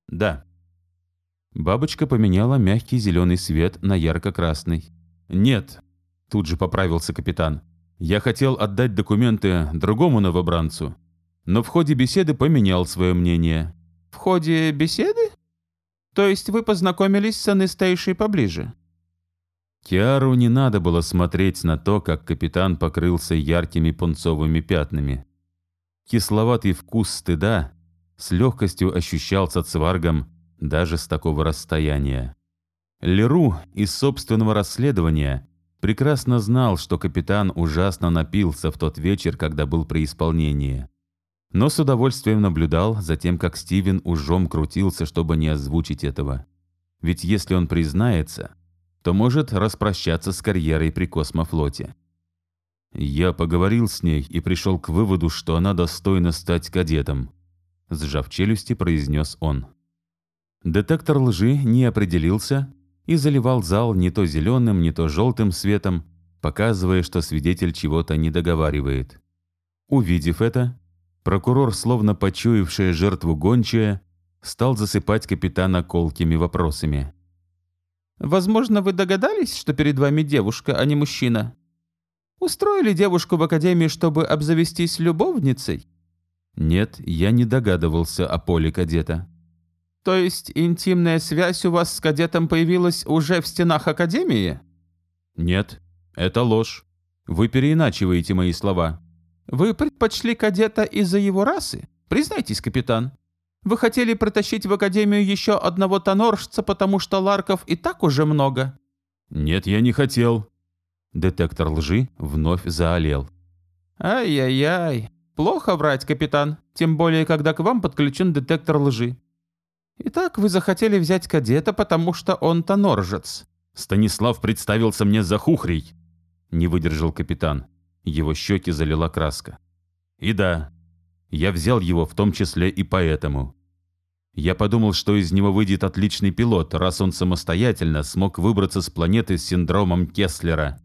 Да. Бабочка поменяла мягкий зеленый свет на ярко-красный. «Нет», — тут же поправился капитан. «Я хотел отдать документы другому новобранцу, но в ходе беседы поменял свое мнение». «В ходе беседы? То есть вы познакомились с Анастейшей поближе?» Киару не надо было смотреть на то, как капитан покрылся яркими пунцовыми пятнами. Кисловатый вкус стыда с легкостью ощущался цваргом даже с такого расстояния. Леру из собственного расследования прекрасно знал, что капитан ужасно напился в тот вечер, когда был при исполнении. Но с удовольствием наблюдал за тем, как Стивен ужом крутился, чтобы не озвучить этого. Ведь если он признается, то может распрощаться с карьерой при космофлоте. Я поговорил с ней и пришел к выводу, что она достойна стать кадетом. Сжав челюсти, произнес он. Детектор лжи не определился и заливал зал не то зеленым, не то желтым светом, показывая, что свидетель чего-то не договаривает. Увидев это, прокурор, словно почуявшая жертву гончая, стал засыпать капитана колкими вопросами. Возможно, вы догадались, что перед вами девушка, а не мужчина? Устроили девушку в академии, чтобы обзавестись любовницей? Нет, я не догадывался о поле кадета. То есть интимная связь у вас с кадетом появилась уже в стенах академии? Нет, это ложь. Вы переиначиваете мои слова. Вы предпочли кадета из-за его расы? Признайтесь, капитан. Вы хотели протащить в Академию еще одного тоноржца, потому что ларков и так уже много?» «Нет, я не хотел». Детектор лжи вновь заолел. «Ай-яй-яй, плохо врать, капитан, тем более, когда к вам подключен детектор лжи. Итак, вы захотели взять кадета, потому что он тоноржец». «Станислав представился мне за хухрей», — не выдержал капитан. Его щеки залила краска. «И да, я взял его в том числе и поэтому. Я подумал, что из него выйдет отличный пилот, раз он самостоятельно смог выбраться с планеты с синдромом Кеслера.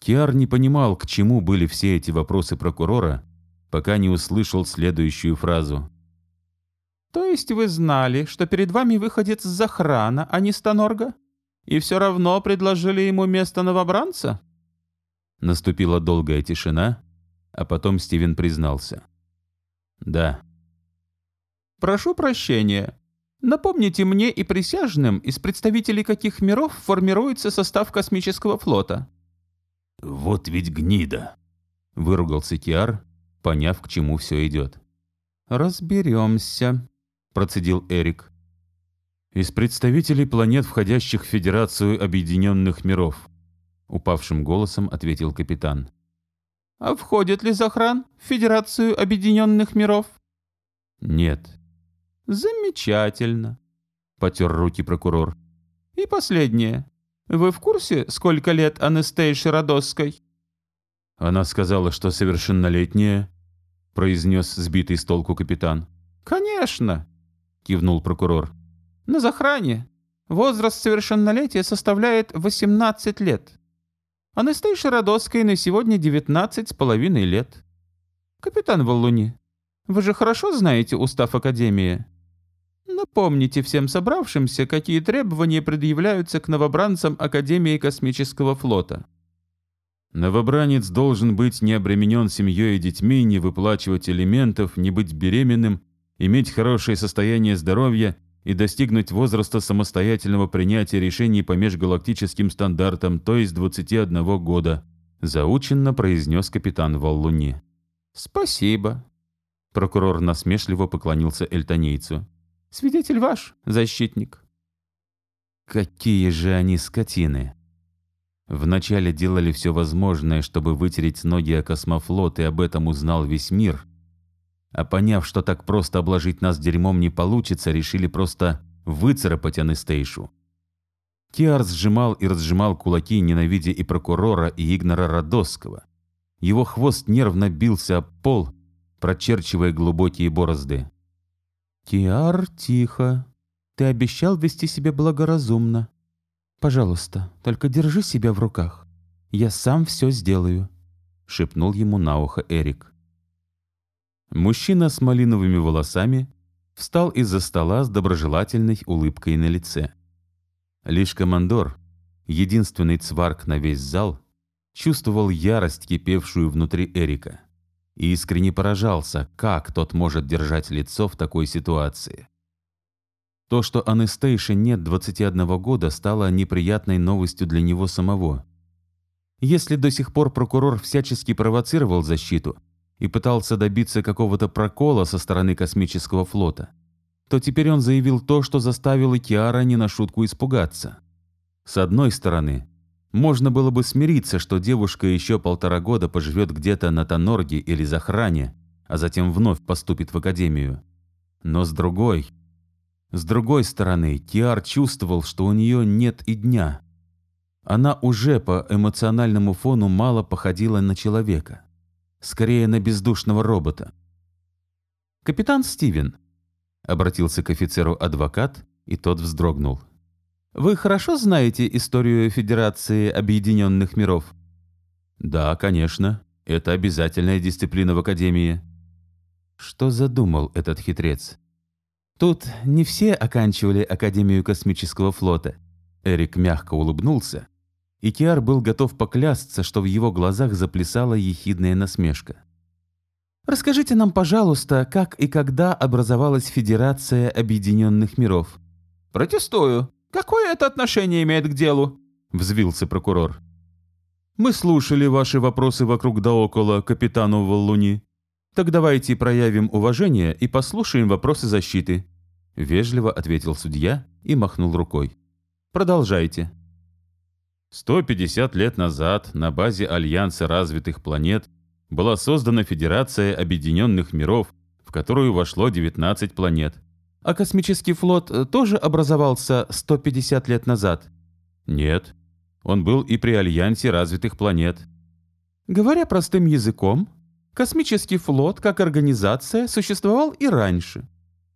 Киар не понимал, к чему были все эти вопросы прокурора, пока не услышал следующую фразу. «То есть вы знали, что перед вами выходец с охрана, а не Станорга? И все равно предложили ему место новобранца?» Наступила долгая тишина, а потом Стивен признался. Да. Прошу прощения. Напомните мне и присяжным, из представителей каких миров формируется состав космического флота. Вот ведь гнида. Выругался Киар, поняв, к чему все идет. «Разберемся», — процедил Эрик. «Из представителей планет, входящих в Федерацию Объединенных Миров», — упавшим голосом ответил капитан. А входит ли Захран в Федерацию Объединенных Миров? Нет. Замечательно, потер руки прокурор. И последнее. Вы в курсе, сколько лет Анастейше Родосской? Она сказала, что совершеннолетняя, произнес сбитый с толку капитан. «Конечно», — кивнул прокурор. «На захране. Возраст совершеннолетия составляет 18 лет. Анастейше Родоской на сегодня 19 с половиной лет. Капитан Валуни, вы же хорошо знаете устав Академии? Напомните всем собравшимся, какие требования предъявляются к новобранцам Академии Космического флота». Новобранец должен быть не обременен семьей и детьми, не выплачивать элементов, не быть беременным, иметь хорошее состояние здоровья и достигнуть возраста самостоятельного принятия решений по межгалактическим стандартам, то есть 21 года, заученно произнес капитан Валлуни. «Спасибо». Прокурор насмешливо поклонился эльтонейцу. «Свидетель ваш, защитник». Какие же они скотины! Вначале делали все возможное, чтобы вытереть ноги о космофлот, и об этом узнал весь мир. А поняв, что так просто обложить нас дерьмом не получится, решили просто выцарапать Анестейшу. Киар сжимал и разжимал кулаки, ненавидя и прокурора, и Игнора Родосского. Его хвост нервно бился об пол, прочерчивая глубокие борозды. «Киар, тихо. Ты обещал вести себя благоразумно. «Пожалуйста, только держи себя в руках. Я сам все сделаю», — шепнул ему на ухо Эрик. Мужчина с малиновыми волосами встал из-за стола с доброжелательной улыбкой на лице. Лишь командор, единственный цварк на весь зал, чувствовал ярость, кипевшую внутри Эрика, и искренне поражался, как тот может держать лицо в такой ситуации. То, что Анастейше нет 21 года, стало неприятной новостью для него самого. Если до сих пор прокурор всячески провоцировал защиту и пытался добиться какого-то прокола со стороны космического флота, то теперь он заявил то, что заставило Киара не на шутку испугаться. С одной стороны, можно было бы смириться, что девушка еще полтора года поживет где-то на Тонорге или Захране, а затем вновь поступит в академию. Но с другой, с другой стороны, Киар чувствовал, что у нее нет и дня. Она уже по эмоциональному фону мало походила на человека. Скорее, на бездушного робота. «Капитан Стивен», — обратился к офицеру адвокат, и тот вздрогнул. «Вы хорошо знаете историю Федерации Объединенных Миров?» «Да, конечно. Это обязательная дисциплина в Академии». Что задумал этот хитрец? Тут не все оканчивали Академию космического флота. Эрик мягко улыбнулся, и Киар был готов поклясться, что в его глазах заплясала ехидная насмешка. «Расскажите нам, пожалуйста, как и когда образовалась Федерация Объединенных Миров?» «Протестую. Какое это отношение имеет к делу?» – взвился прокурор. «Мы слушали ваши вопросы вокруг да около капитану Валлуни. Так давайте проявим уважение и послушаем вопросы защиты. — вежливо ответил судья и махнул рукой. «Продолжайте». 150 лет назад на базе Альянса развитых планет была создана Федерация Объединенных Миров, в которую вошло 19 планет. А космический флот э, тоже образовался 150 лет назад? Нет. Он был и при Альянсе развитых планет. Говоря простым языком, космический флот как организация существовал и раньше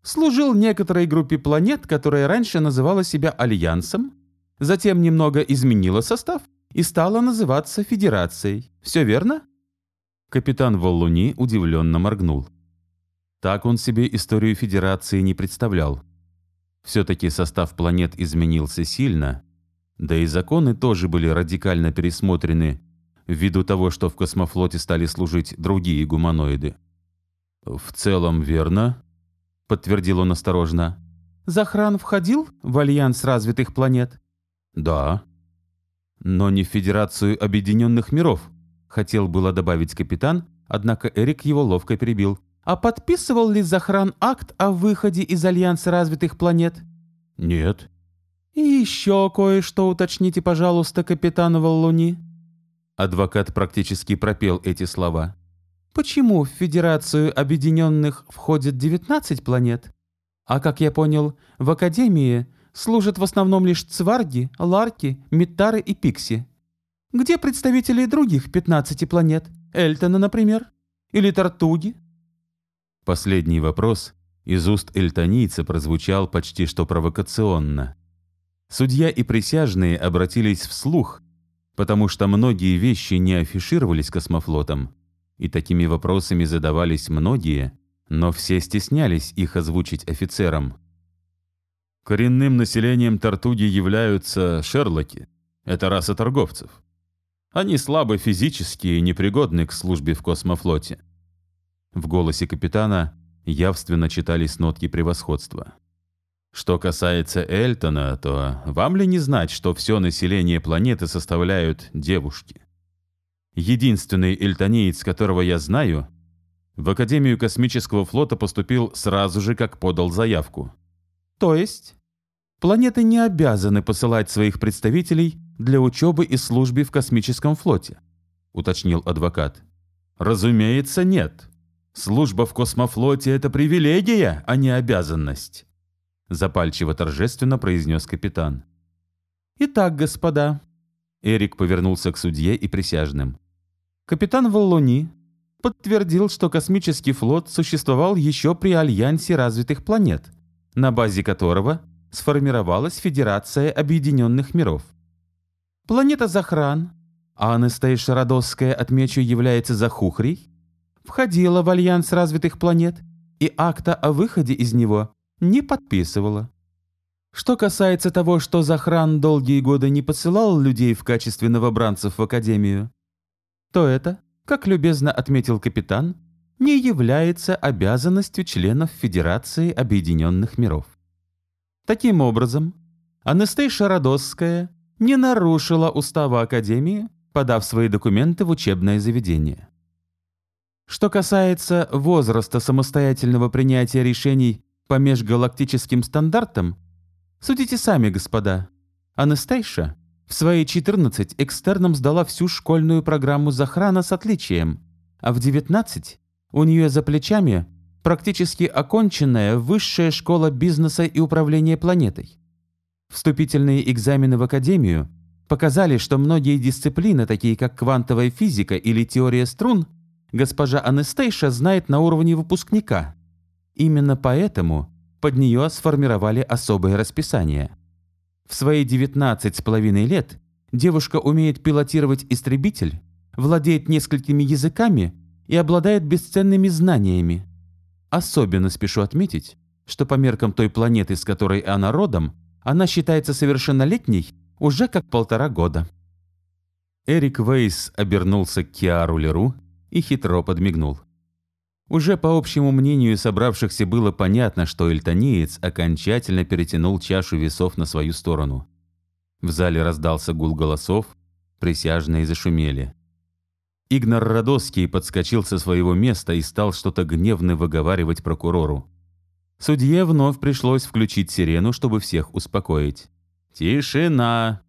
служил некоторой группе планет, которая раньше называла себя Альянсом, затем немного изменила состав и стала называться Федерацией. Все верно? Капитан Воллуни удивленно моргнул. Так он себе историю Федерации не представлял. Все-таки состав планет изменился сильно, да и законы тоже были радикально пересмотрены ввиду того, что в космофлоте стали служить другие гуманоиды. В целом верно, — подтвердил он осторожно. «Захран входил в Альянс развитых планет?» «Да». «Но не в Федерацию Объединенных Миров», — хотел было добавить капитан, однако Эрик его ловко перебил. «А подписывал ли Захран акт о выходе из Альянса развитых планет?» «Нет». «И еще кое-что уточните, пожалуйста, капитан Валлуни». Адвокат практически пропел эти слова. Почему в Федерацию Объединенных входит 19 планет? А как я понял, в Академии служат в основном лишь цварги, ларки, метары и пикси. Где представители других 15 планет? Эльтона, например? Или Тартуги? Последний вопрос Из уст эльтонийца прозвучал почти что провокационно. Судья и присяжные обратились вслух, потому что многие вещи не афишировались космофлотом, и такими вопросами задавались многие, но все стеснялись их озвучить офицерам. Коренным населением Тартуги являются шерлоки. Это раса торговцев. Они слабы физически и непригодны к службе в космофлоте. В голосе капитана явственно читались нотки превосходства. Что касается Эльтона, то вам ли не знать, что все население планеты составляют девушки? Единственный эльтонеец, которого я знаю, в Академию космического флота поступил сразу же, как подал заявку. То есть? Планеты не обязаны посылать своих представителей для учебы и службы в космическом флоте, уточнил адвокат. Разумеется, нет. Служба в космофлоте – это привилегия, а не обязанность», – запальчиво торжественно произнес капитан. «Итак, господа», – Эрик повернулся к судье и присяжным. «Капитан Валлони подтвердил, что космический флот существовал еще при Альянсе развитых планет, на базе которого сформировалась Федерация Объединенных Миров. Планета Захран, а Анастейша Родосская, отмечу, является Захухрей, входила в альянс развитых планет и акта о выходе из него не подписывала. Что касается того, что Захран долгие годы не посылал людей в качестве новобранцев в Академию, то это, как любезно отметил капитан, не является обязанностью членов Федерации Объединенных Миров. Таким образом, Анастейша Родосская не нарушила устава Академии, подав свои документы в учебное заведение. Что касается возраста самостоятельного принятия решений по межгалактическим стандартам, судите сами, господа. Анастейша в свои 14 экстерном сдала всю школьную программу Захрана с отличием, а в 19 у нее за плечами практически оконченная высшая школа бизнеса и управления планетой. Вступительные экзамены в Академию показали, что многие дисциплины, такие как квантовая физика или теория струн, госпожа Анестейша знает на уровне выпускника. Именно поэтому под нее сформировали особое расписание. В свои 19 с половиной лет девушка умеет пилотировать истребитель, владеет несколькими языками и обладает бесценными знаниями. Особенно спешу отметить, что по меркам той планеты, с которой она родом, она считается совершеннолетней уже как полтора года. Эрик Вейс обернулся к Киару Леру и хитро подмигнул. Уже по общему мнению собравшихся было понятно, что эльтонеец окончательно перетянул чашу весов на свою сторону. В зале раздался гул голосов, присяжные зашумели. Игнар Радоский подскочил со своего места и стал что-то гневно выговаривать прокурору. Судье вновь пришлось включить сирену, чтобы всех успокоить. «Тишина!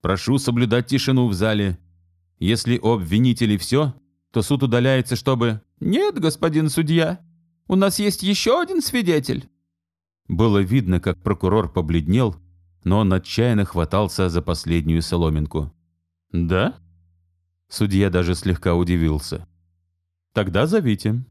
Прошу соблюдать тишину в зале. Если у обвинителей все, то суд удаляется, чтобы... «Нет, господин судья, у нас есть еще один свидетель». Было видно, как прокурор побледнел, но он отчаянно хватался за последнюю соломинку. «Да?» Судья даже слегка удивился. «Тогда зовите».